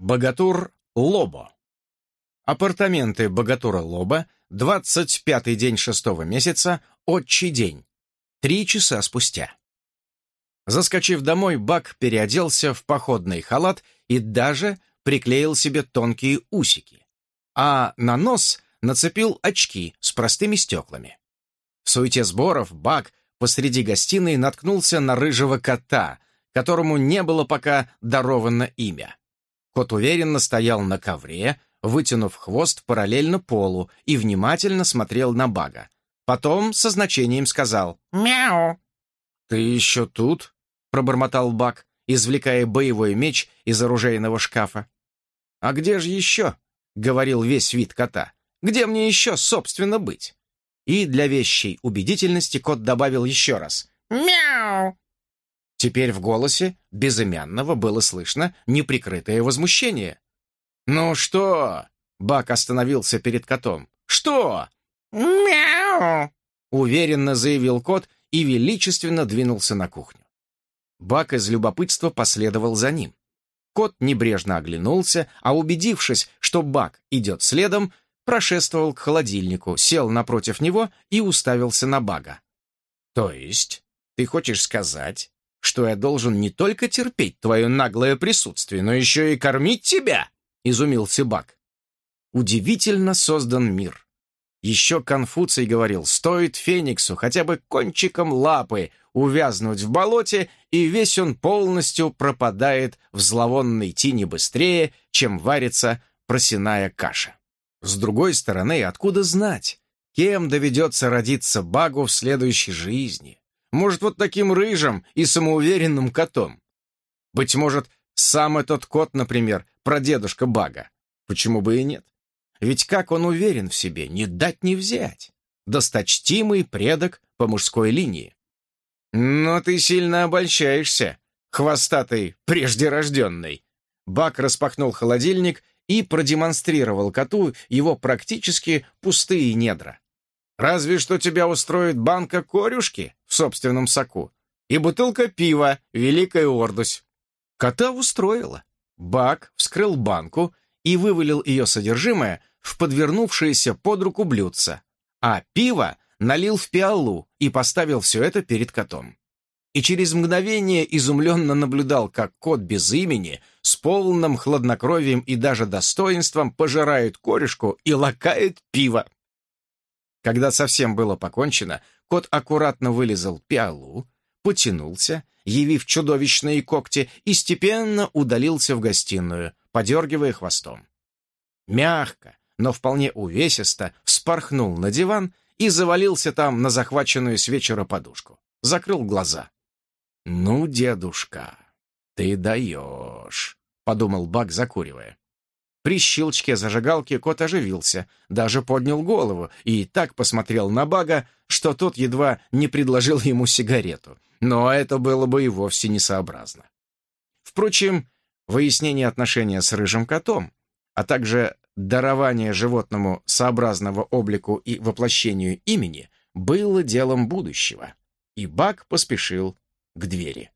Богатур Лобо. Апартаменты Богатура Лоба, 25-й день шестого месяца, отчий день. Три часа спустя. Заскочив домой, Бак переоделся в походный халат и даже приклеил себе тонкие усики. А на нос нацепил очки с простыми стеклами. В суете сборов Бак посреди гостиной наткнулся на рыжего кота, которому не было пока даровано имя. Кот уверенно стоял на ковре, вытянув хвост параллельно полу и внимательно смотрел на Бага. Потом со значением сказал «Мяу». «Ты еще тут?» — пробормотал Баг, извлекая боевой меч из оружейного шкафа. «А где же еще?» — говорил весь вид кота. «Где мне еще, собственно, быть?» И для вещей убедительности кот добавил еще раз «Мяу». Теперь в голосе безымянного было слышно неприкрытое возмущение. «Ну что?» — Бак остановился перед котом. «Что?» «Мяу!» — уверенно заявил кот и величественно двинулся на кухню. Бак из любопытства последовал за ним. Кот небрежно оглянулся, а убедившись, что Бак идет следом, прошествовал к холодильнику, сел напротив него и уставился на Бага. «То есть ты хочешь сказать, что я должен не только терпеть твое наглое присутствие, но еще и кормить тебя?» — изумился Бак. Удивительно создан мир. Еще Конфуций говорил, стоит Фениксу хотя бы кончиком лапы увязнуть в болоте, и весь он полностью пропадает в зловонной тине быстрее, чем варится просиная каша. С другой стороны, откуда знать, кем доведется родиться Багу в следующей жизни? Может, вот таким рыжим и самоуверенным котом? Быть может, сам этот кот, например, прадедушка Бага. Почему бы и нет? Ведь как он уверен в себе, не дать не взять. Досточтимый предок по мужской линии. Но ты сильно обольщаешься, хвостатый преждерожденный. Бак распахнул холодильник и продемонстрировал коту его практически пустые недра. Разве что тебя устроит банка корюшки в собственном соку и бутылка пива «Великая Ордусь». Кота устроила. Бак вскрыл банку и вывалил ее содержимое в подвернувшееся под руку блюдце, а пиво налил в пиалу и поставил все это перед котом. И через мгновение изумленно наблюдал, как кот без имени с полным хладнокровием и даже достоинством пожирает корешку и лакает пиво. Когда совсем было покончено, кот аккуратно вылезал пиалу, потянулся, явив чудовищные когти, и степенно удалился в гостиную, подергивая хвостом. Мягко, но вполне увесисто вспорхнул на диван и завалился там на захваченную с вечера подушку. Закрыл глаза. «Ну, дедушка, ты даешь», — подумал Бак, закуривая. При щелчке зажигалки кот оживился, даже поднял голову и так посмотрел на Бага, что тот едва не предложил ему сигарету. Но это было бы и вовсе несообразно. Впрочем, выяснение отношения с рыжим котом, а также дарование животному сообразного облику и воплощению имени было делом будущего, и Баг поспешил к двери.